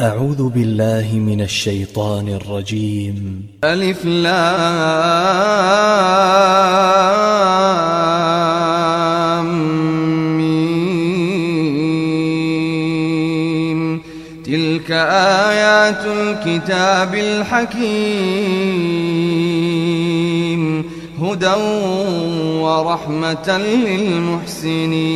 أعوذ بالله من الشيطان الرجيم. ألف لام. ميم. تلك آيات الكتاب الحكيم. هدى ورحمة للمحسنين.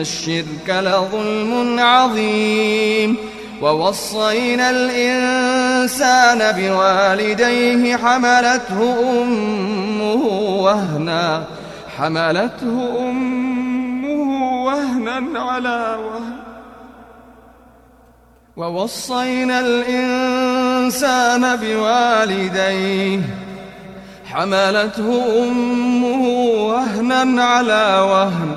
الشرك لظلم عظيم ووصينا الإنسان بوالديه حملته أمه وهنا حملته أمه وهنا على وهن ووصينا الإنسان بوالديه حملته أمه وهنا على وهن